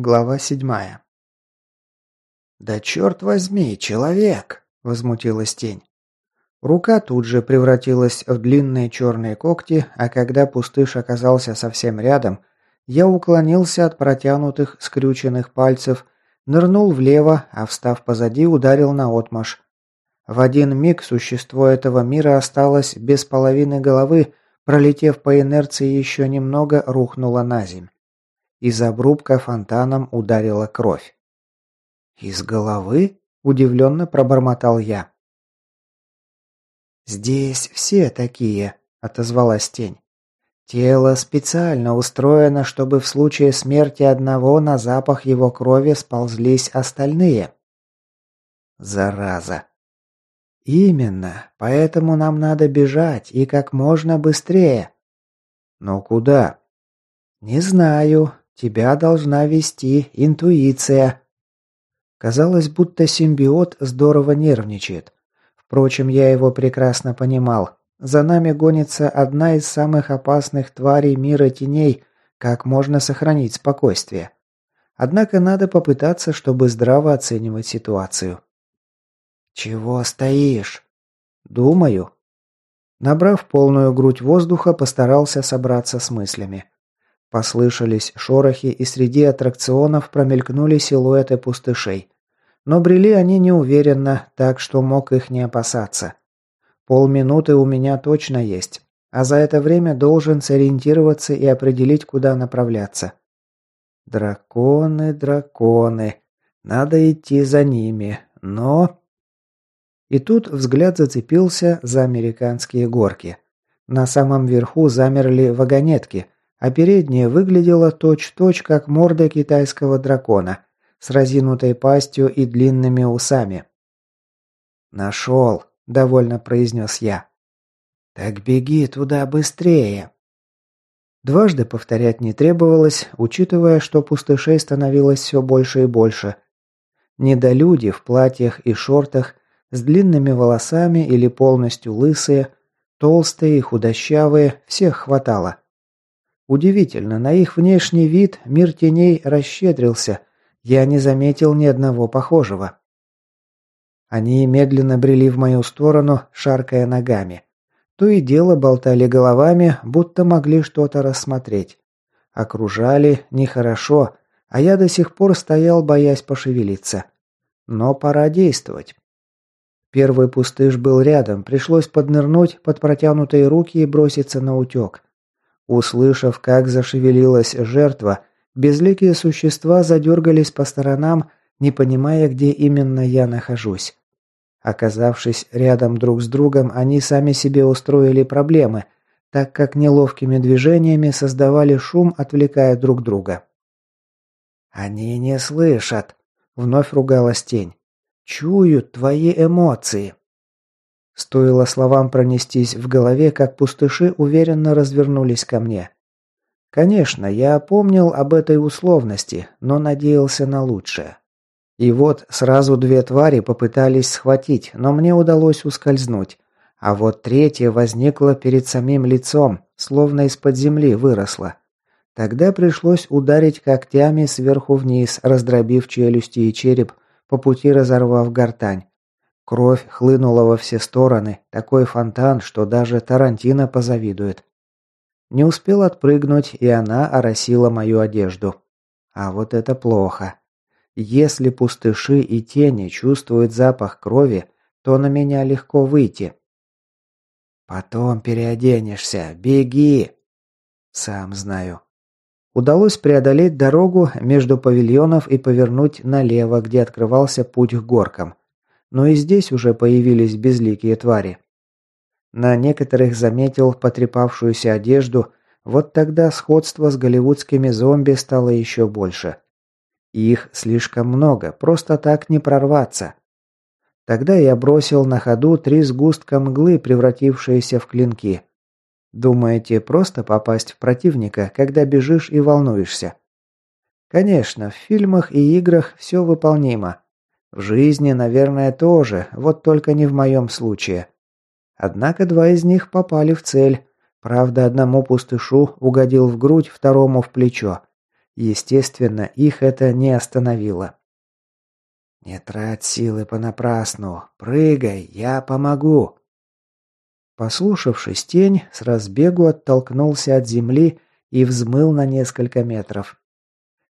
Глава седьмая. «Да черт возьми, человек!» – возмутилась тень. Рука тут же превратилась в длинные черные когти, а когда пустыш оказался совсем рядом, я уклонился от протянутых скрюченных пальцев, нырнул влево, а встав позади, ударил на отмаш. В один миг существо этого мира осталось без половины головы, пролетев по инерции еще немного, рухнуло на земь. Из обрубка фонтаном ударила кровь. «Из головы?» – удивленно пробормотал я. «Здесь все такие», – отозвалась тень. «Тело специально устроено, чтобы в случае смерти одного на запах его крови сползлись остальные». «Зараза!» «Именно, поэтому нам надо бежать и как можно быстрее». «Но куда?» «Не знаю. Тебя должна вести интуиция. Казалось, будто симбиот здорово нервничает. Впрочем, я его прекрасно понимал. За нами гонится одна из самых опасных тварей мира теней. Как можно сохранить спокойствие? Однако надо попытаться, чтобы здраво оценивать ситуацию. «Чего стоишь?» «Думаю». Набрав полную грудь воздуха, постарался собраться с мыслями. Послышались шорохи, и среди аттракционов промелькнули силуэты пустышей. Но брели они неуверенно, так что мог их не опасаться. Полминуты у меня точно есть, а за это время должен сориентироваться и определить, куда направляться. Драконы, драконы. Надо идти за ними, но... И тут взгляд зацепился за американские горки. На самом верху замерли вагонетки – а передняя выглядела точь-в-точь, -точь, как морда китайского дракона, с разинутой пастью и длинными усами. «Нашел», — довольно произнес я. «Так беги туда быстрее». Дважды повторять не требовалось, учитывая, что пустышей становилось все больше и больше. Недолюди в платьях и шортах, с длинными волосами или полностью лысые, толстые и худощавые, всех хватало. Удивительно, на их внешний вид мир теней расщедрился. Я не заметил ни одного похожего. Они медленно брели в мою сторону, шаркая ногами. То и дело болтали головами, будто могли что-то рассмотреть. Окружали нехорошо, а я до сих пор стоял, боясь пошевелиться. Но пора действовать. Первый пустыш был рядом, пришлось поднырнуть под протянутые руки и броситься на утек. Услышав, как зашевелилась жертва, безликие существа задергались по сторонам, не понимая, где именно я нахожусь. Оказавшись рядом друг с другом, они сами себе устроили проблемы, так как неловкими движениями создавали шум, отвлекая друг друга. «Они не слышат», — вновь ругалась тень. «Чуют твои эмоции». Стоило словам пронестись в голове, как пустыши уверенно развернулись ко мне. Конечно, я помнил об этой условности, но надеялся на лучшее. И вот сразу две твари попытались схватить, но мне удалось ускользнуть. А вот третья возникла перед самим лицом, словно из-под земли выросла. Тогда пришлось ударить когтями сверху вниз, раздробив челюсти и череп, по пути разорвав гортань. Кровь хлынула во все стороны, такой фонтан, что даже Тарантино позавидует. Не успел отпрыгнуть, и она оросила мою одежду. А вот это плохо. Если пустыши и тени чувствуют запах крови, то на меня легко выйти. Потом переоденешься. Беги. Сам знаю. Удалось преодолеть дорогу между павильонов и повернуть налево, где открывался путь к горкам но и здесь уже появились безликие твари. На некоторых заметил потрепавшуюся одежду, вот тогда сходство с голливудскими зомби стало еще больше. Их слишком много, просто так не прорваться. Тогда я бросил на ходу три сгустка мглы, превратившиеся в клинки. Думаете, просто попасть в противника, когда бежишь и волнуешься? Конечно, в фильмах и играх все выполнимо. В жизни, наверное, тоже, вот только не в моем случае. Однако два из них попали в цель. Правда, одному пустышу угодил в грудь, второму в плечо. Естественно, их это не остановило. «Не трать силы понапрасну. Прыгай, я помогу!» Послушавшись, тень с разбегу оттолкнулся от земли и взмыл на несколько метров.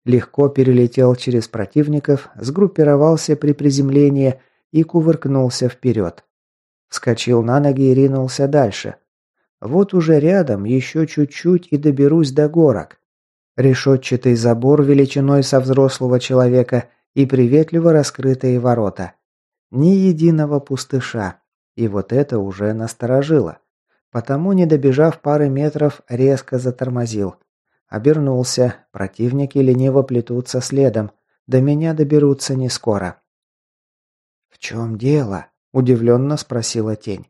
Легко перелетел через противников, сгруппировался при приземлении и кувыркнулся вперед. Вскочил на ноги и ринулся дальше. Вот уже рядом, еще чуть-чуть и доберусь до горок. Решетчатый забор величиной со взрослого человека и приветливо раскрытые ворота. Ни единого пустыша. И вот это уже насторожило. Потому, не добежав пары метров, резко затормозил. Обернулся. Противники лениво плетутся следом. До меня доберутся не скоро. «В чем дело?» – удивленно спросила тень.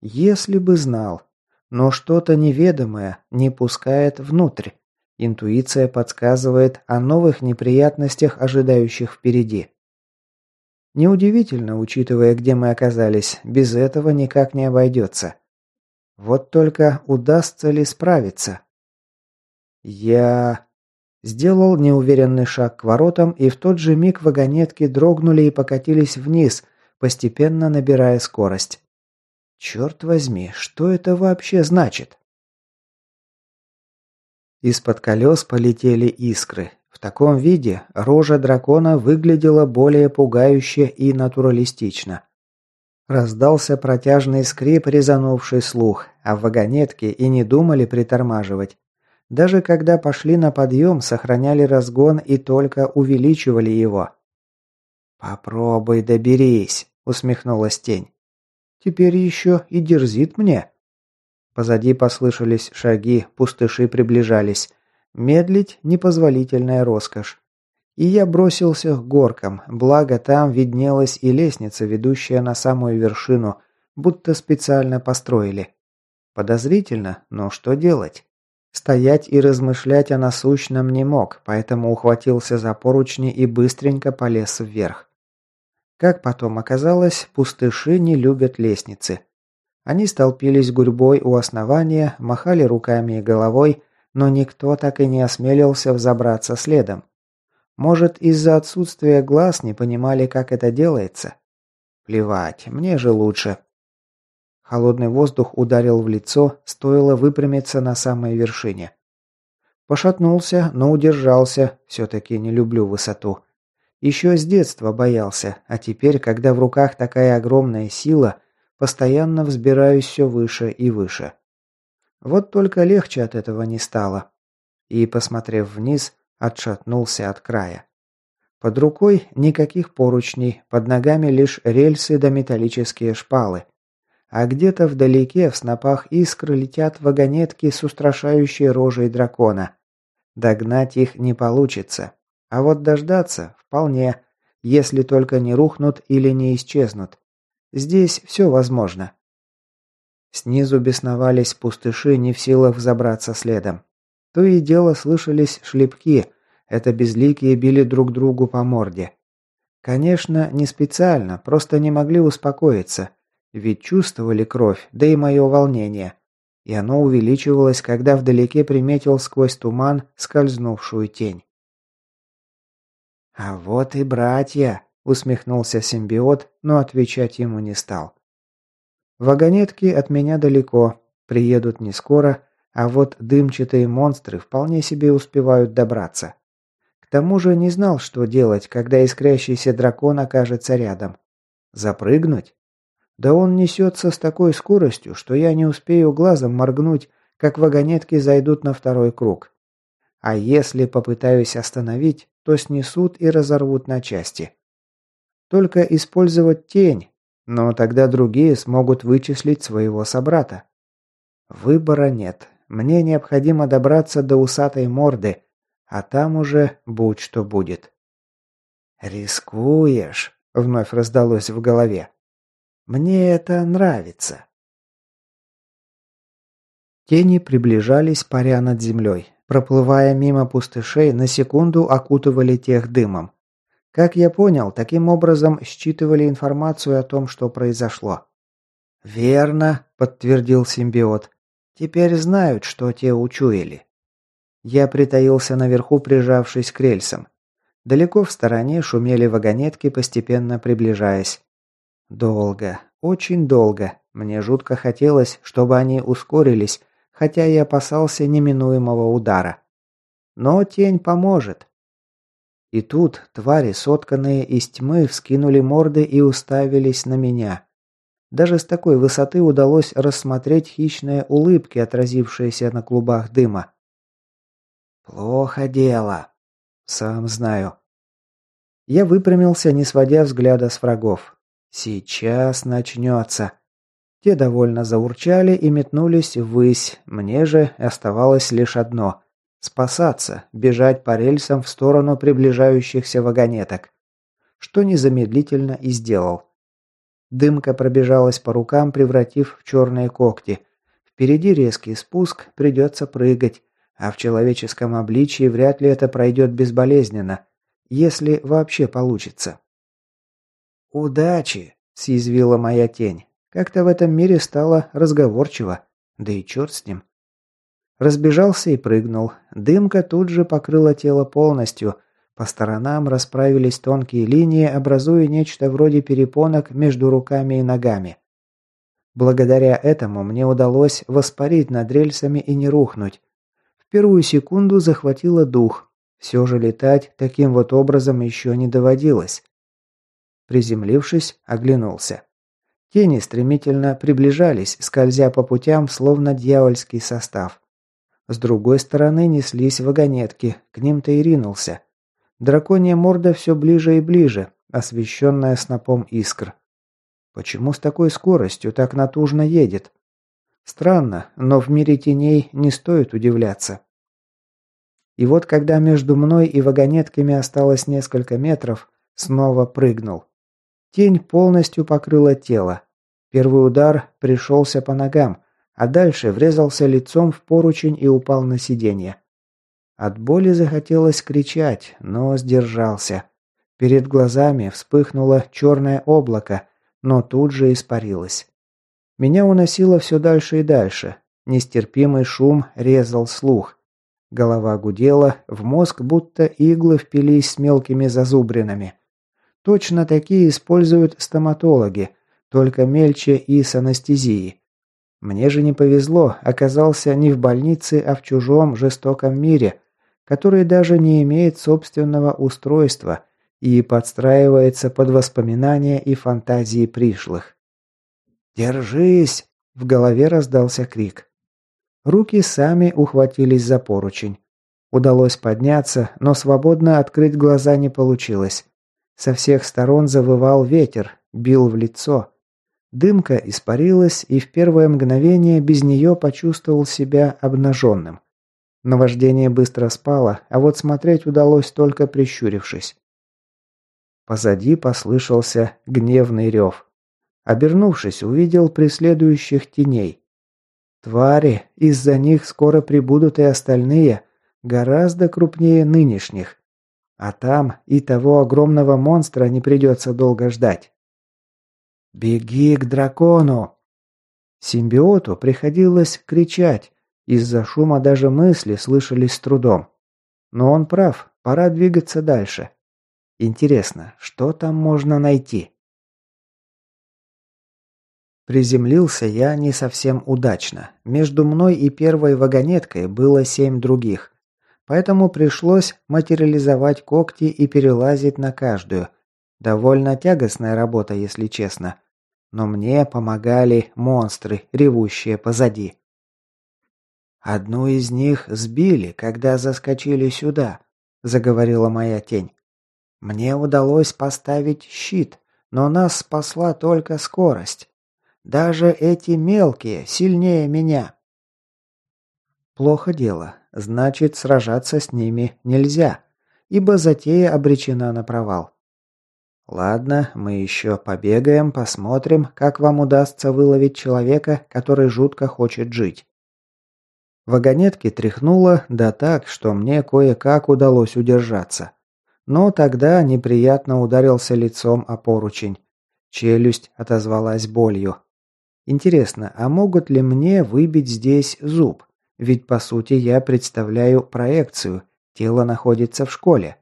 «Если бы знал. Но что-то неведомое не пускает внутрь. Интуиция подсказывает о новых неприятностях, ожидающих впереди. Неудивительно, учитывая, где мы оказались, без этого никак не обойдется. Вот только удастся ли справиться? Я... Сделал неуверенный шаг к воротам, и в тот же миг вагонетки дрогнули и покатились вниз, постепенно набирая скорость. Черт возьми, что это вообще значит? Из-под колес полетели искры. В таком виде рожа дракона выглядела более пугающе и натуралистично. Раздался протяжный скрип, резанувший слух, а в вагонетке и не думали притормаживать. Даже когда пошли на подъем, сохраняли разгон и только увеличивали его. «Попробуй доберись», — усмехнулась тень. «Теперь еще и дерзит мне». Позади послышались шаги, пустыши приближались. Медлить – непозволительная роскошь. И я бросился к горкам, благо там виднелась и лестница, ведущая на самую вершину, будто специально построили. Подозрительно, но что делать? Стоять и размышлять о насущном не мог, поэтому ухватился за поручни и быстренько полез вверх. Как потом оказалось, пустыши не любят лестницы. Они столпились гурьбой у основания, махали руками и головой, но никто так и не осмелился взобраться следом. Может, из-за отсутствия глаз не понимали, как это делается? Плевать, мне же лучше. Холодный воздух ударил в лицо, стоило выпрямиться на самой вершине. Пошатнулся, но удержался, все-таки не люблю высоту. Еще с детства боялся, а теперь, когда в руках такая огромная сила, Постоянно взбираюсь все выше и выше. Вот только легче от этого не стало. И, посмотрев вниз, отшатнулся от края. Под рукой никаких поручней, под ногами лишь рельсы да металлические шпалы. А где-то вдалеке в снопах искр летят вагонетки с устрашающей рожей дракона. Догнать их не получится. А вот дождаться вполне, если только не рухнут или не исчезнут. Здесь все возможно. Снизу бесновались пустыши, не в силах взобраться следом. То и дело слышались шлепки. Это безликие били друг другу по морде. Конечно, не специально, просто не могли успокоиться. Ведь чувствовали кровь, да и мое волнение. И оно увеличивалось, когда вдалеке приметил сквозь туман скользнувшую тень. «А вот и братья!» Усмехнулся симбиот, но отвечать ему не стал. Вагонетки от меня далеко, приедут не скоро, а вот дымчатые монстры вполне себе успевают добраться. К тому же не знал, что делать, когда искрящийся дракон окажется рядом. Запрыгнуть? Да он несется с такой скоростью, что я не успею глазом моргнуть, как вагонетки зайдут на второй круг. А если попытаюсь остановить, то снесут и разорвут на части. Только использовать тень, но тогда другие смогут вычислить своего собрата. Выбора нет. Мне необходимо добраться до усатой морды, а там уже будь что будет. «Рискуешь», — вновь раздалось в голове. «Мне это нравится». Тени приближались, паря над землей. Проплывая мимо пустышей, на секунду окутывали тех дымом. Как я понял, таким образом считывали информацию о том, что произошло. «Верно», — подтвердил симбиот. «Теперь знают, что те учуяли». Я притаился наверху, прижавшись к рельсам. Далеко в стороне шумели вагонетки, постепенно приближаясь. Долго, очень долго. Мне жутко хотелось, чтобы они ускорились, хотя и опасался неминуемого удара. Но тень поможет. И тут твари, сотканные из тьмы, вскинули морды и уставились на меня. Даже с такой высоты удалось рассмотреть хищные улыбки, отразившиеся на клубах дыма. «Плохо дело», «Сам знаю». Я выпрямился, не сводя взгляда с врагов. «Сейчас начнется». Те довольно заурчали и метнулись ввысь. Мне же оставалось лишь одно – спасаться, бежать по рельсам в сторону приближающихся вагонеток. Что незамедлительно и сделал. Дымка пробежалась по рукам, превратив в черные когти. Впереди резкий спуск, придется прыгать. А в человеческом обличии вряд ли это пройдет безболезненно, если вообще получится. «Удачи!» – съязвила моя тень. Как-то в этом мире стало разговорчиво. Да и черт с ним. Разбежался и прыгнул. Дымка тут же покрыла тело полностью. По сторонам расправились тонкие линии, образуя нечто вроде перепонок между руками и ногами. Благодаря этому мне удалось воспарить над рельсами и не рухнуть первую секунду захватило дух. Все же летать таким вот образом еще не доводилось. Приземлившись, оглянулся. Тени стремительно приближались, скользя по путям, словно дьявольский состав. С другой стороны неслись вагонетки, к ним-то и ринулся. Драконья морда все ближе и ближе, освещенная снопом искр. Почему с такой скоростью так натужно едет? Странно, но в мире теней не стоит удивляться. И вот когда между мной и вагонетками осталось несколько метров, снова прыгнул. Тень полностью покрыла тело. Первый удар пришелся по ногам, а дальше врезался лицом в поручень и упал на сиденье. От боли захотелось кричать, но сдержался. Перед глазами вспыхнуло черное облако, но тут же испарилось. Меня уносило все дальше и дальше. Нестерпимый шум резал слух. Голова гудела, в мозг будто иглы впились с мелкими зазубринами. Точно такие используют стоматологи, только мельче и с анестезией. Мне же не повезло, оказался не в больнице, а в чужом жестоком мире, который даже не имеет собственного устройства и подстраивается под воспоминания и фантазии пришлых. «Держись!» – в голове раздался крик. Руки сами ухватились за поручень. Удалось подняться, но свободно открыть глаза не получилось. Со всех сторон завывал ветер, бил в лицо. Дымка испарилась, и в первое мгновение без нее почувствовал себя обнаженным. Наваждение быстро спало, а вот смотреть удалось только прищурившись. Позади послышался гневный рев. Обернувшись, увидел преследующих теней. Твари, из-за них скоро прибудут и остальные, гораздо крупнее нынешних. А там и того огромного монстра не придется долго ждать. «Беги к дракону!» Симбиоту приходилось кричать, из-за шума даже мысли слышались с трудом. Но он прав, пора двигаться дальше. Интересно, что там можно найти? Приземлился я не совсем удачно. Между мной и первой вагонеткой было семь других. Поэтому пришлось материализовать когти и перелазить на каждую. Довольно тягостная работа, если честно. Но мне помогали монстры, ревущие позади. «Одну из них сбили, когда заскочили сюда», – заговорила моя тень. «Мне удалось поставить щит, но нас спасла только скорость. Даже эти мелкие сильнее меня. Плохо дело. Значит, сражаться с ними нельзя, ибо затея обречена на провал. Ладно, мы еще побегаем, посмотрим, как вам удастся выловить человека, который жутко хочет жить. Вагонетки тряхнуло, да так, что мне кое-как удалось удержаться. Но тогда неприятно ударился лицом о поручень. Челюсть отозвалась болью. Интересно, а могут ли мне выбить здесь зуб? Ведь по сути я представляю проекцию, тело находится в школе.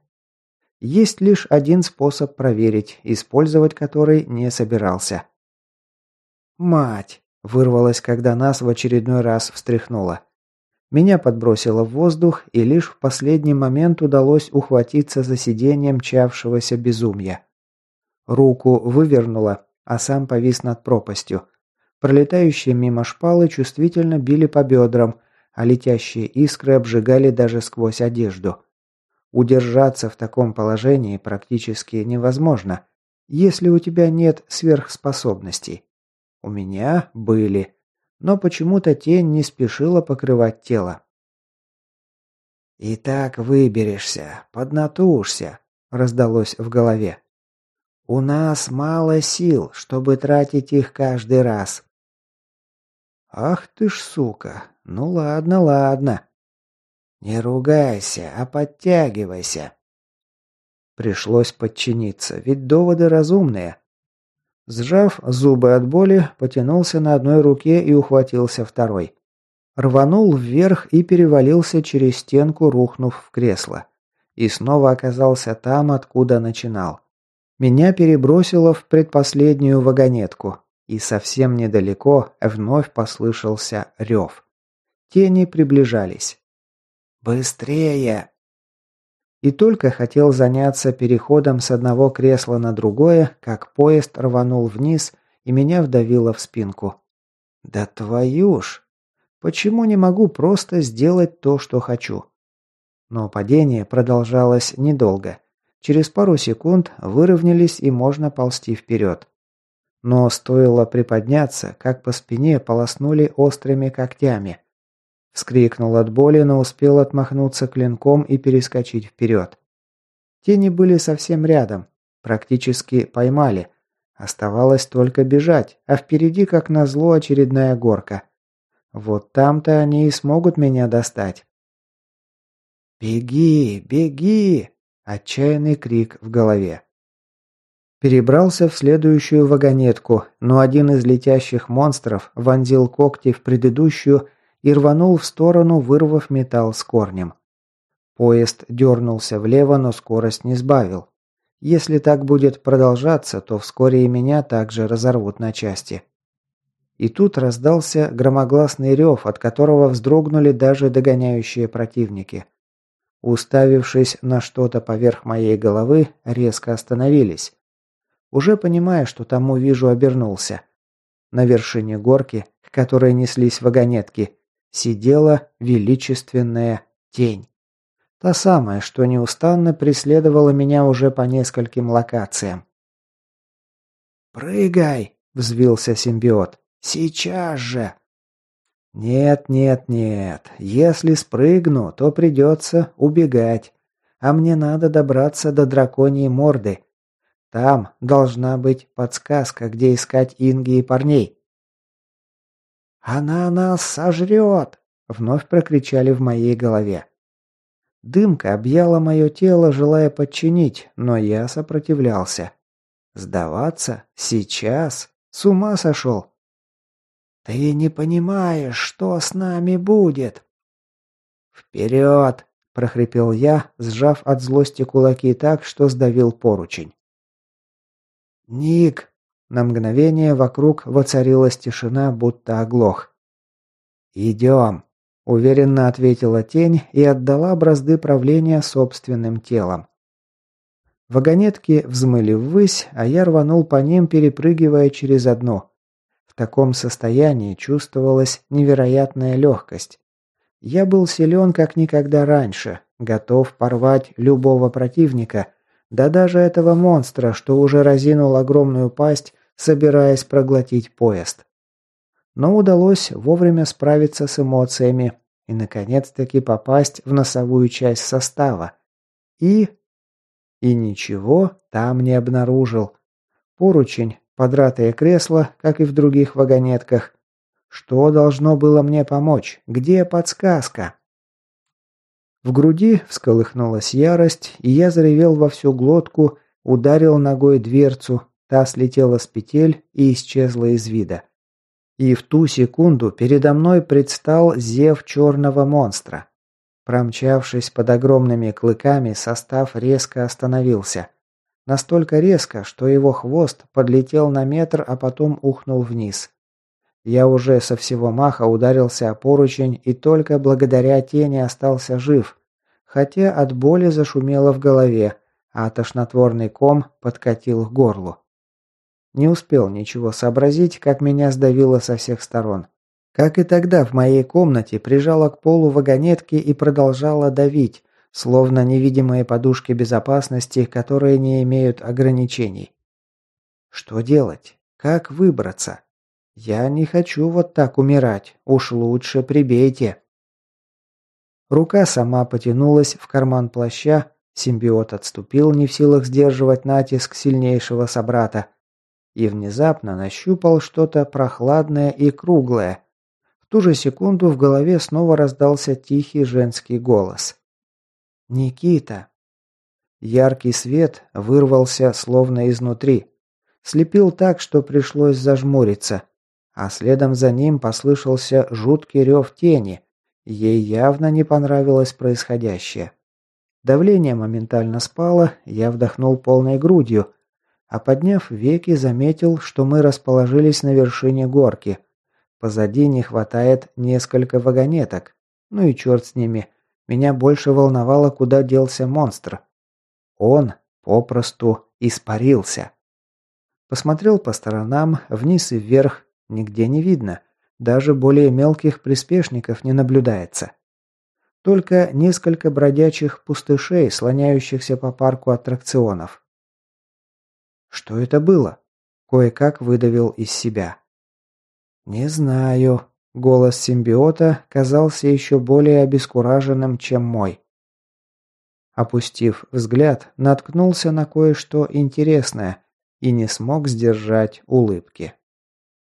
Есть лишь один способ проверить, использовать который не собирался. «Мать!» – вырвалось, когда нас в очередной раз встряхнуло. Меня подбросило в воздух, и лишь в последний момент удалось ухватиться за сиденье мчавшегося безумия. Руку вывернуло, а сам повис над пропастью. Пролетающие мимо шпалы чувствительно били по бедрам, а летящие искры обжигали даже сквозь одежду. Удержаться в таком положении практически невозможно, если у тебя нет сверхспособностей. У меня были но почему-то тень не спешила покрывать тело. «И так выберешься, поднатужься», — раздалось в голове. «У нас мало сил, чтобы тратить их каждый раз». «Ах ты ж сука! Ну ладно, ладно». «Не ругайся, а подтягивайся». Пришлось подчиниться, ведь доводы разумные. Сжав зубы от боли, потянулся на одной руке и ухватился второй. Рванул вверх и перевалился через стенку, рухнув в кресло. И снова оказался там, откуда начинал. Меня перебросило в предпоследнюю вагонетку, и совсем недалеко вновь послышался рев. Тени приближались. «Быстрее!» И только хотел заняться переходом с одного кресла на другое, как поезд рванул вниз и меня вдавило в спинку. Да твою ж! Почему не могу просто сделать то, что хочу? Но падение продолжалось недолго. Через пару секунд выровнялись и можно ползти вперед. Но стоило приподняться, как по спине полоснули острыми когтями. Вскрикнул от боли, но успел отмахнуться клинком и перескочить вперед. Тени были совсем рядом. Практически поймали. Оставалось только бежать, а впереди, как назло, очередная горка. Вот там-то они и смогут меня достать. «Беги, беги!» – отчаянный крик в голове. Перебрался в следующую вагонетку, но один из летящих монстров вонзил когти в предыдущую и рванул в сторону, вырвав металл с корнем. Поезд дернулся влево, но скорость не сбавил. Если так будет продолжаться, то вскоре и меня также разорвут на части. И тут раздался громогласный рев, от которого вздрогнули даже догоняющие противники. Уставившись на что-то поверх моей головы, резко остановились. Уже понимая, что тому вижу, обернулся. На вершине горки, к которой неслись вагонетки, сидела величественная тень. Та самая, что неустанно преследовала меня уже по нескольким локациям. «Прыгай!» – взвился симбиот. «Сейчас же!» «Нет, нет, нет. Если спрыгну, то придется убегать. А мне надо добраться до драконьей морды. Там должна быть подсказка, где искать Инги и парней. «Она нас сожрет!» — вновь прокричали в моей голове. Дымка объяла мое тело, желая подчинить, но я сопротивлялся. Сдаваться? Сейчас? С ума сошел? «Ты не понимаешь, что с нами будет!» «Вперед!» – прохрипел я, сжав от злости кулаки так, что сдавил поручень. «Ник!» На мгновение вокруг воцарилась тишина, будто оглох. «Идем», – уверенно ответила тень и отдала бразды правления собственным телом. Вагонетки взмыли ввысь, а я рванул по ним, перепрыгивая через одно. В таком состоянии чувствовалась невероятная легкость. Я был силен как никогда раньше, готов порвать любого противника, да даже этого монстра, что уже разинул огромную пасть собираясь проглотить поезд. Но удалось вовремя справиться с эмоциями и, наконец-таки, попасть в носовую часть состава. И... И ничего там не обнаружил. Поручень, подратое кресло, как и в других вагонетках. Что должно было мне помочь? Где подсказка? В груди всколыхнулась ярость, и я заревел во всю глотку, ударил ногой дверцу, Та слетела с петель и исчезла из вида. И в ту секунду передо мной предстал зев черного монстра. Промчавшись под огромными клыками, состав резко остановился. Настолько резко, что его хвост подлетел на метр, а потом ухнул вниз. Я уже со всего маха ударился о поручень и только благодаря тени остался жив, хотя от боли зашумело в голове, а тошнотворный ком подкатил к горлу. Не успел ничего сообразить, как меня сдавило со всех сторон. Как и тогда в моей комнате прижала к полу вагонетки и продолжала давить, словно невидимые подушки безопасности, которые не имеют ограничений. Что делать? Как выбраться? Я не хочу вот так умирать, уж лучше прибейте. Рука сама потянулась в карман плаща, симбиот отступил, не в силах сдерживать натиск сильнейшего собрата, и внезапно нащупал что-то прохладное и круглое, ту же секунду в голове снова раздался тихий женский голос. «Никита!» Яркий свет вырвался словно изнутри. Слепил так, что пришлось зажмуриться. А следом за ним послышался жуткий рев тени. Ей явно не понравилось происходящее. Давление моментально спало, я вдохнул полной грудью, а подняв веки, заметил, что мы расположились на вершине горки – Позади не хватает несколько вагонеток. Ну и черт с ними. Меня больше волновало, куда делся монстр. Он попросту испарился. Посмотрел по сторонам, вниз и вверх, нигде не видно. Даже более мелких приспешников не наблюдается. Только несколько бродячих пустышей, слоняющихся по парку аттракционов. Что это было? Кое-как выдавил из себя. «Не знаю». Голос симбиота казался еще более обескураженным, чем мой. Опустив взгляд, наткнулся на кое-что интересное и не смог сдержать улыбки.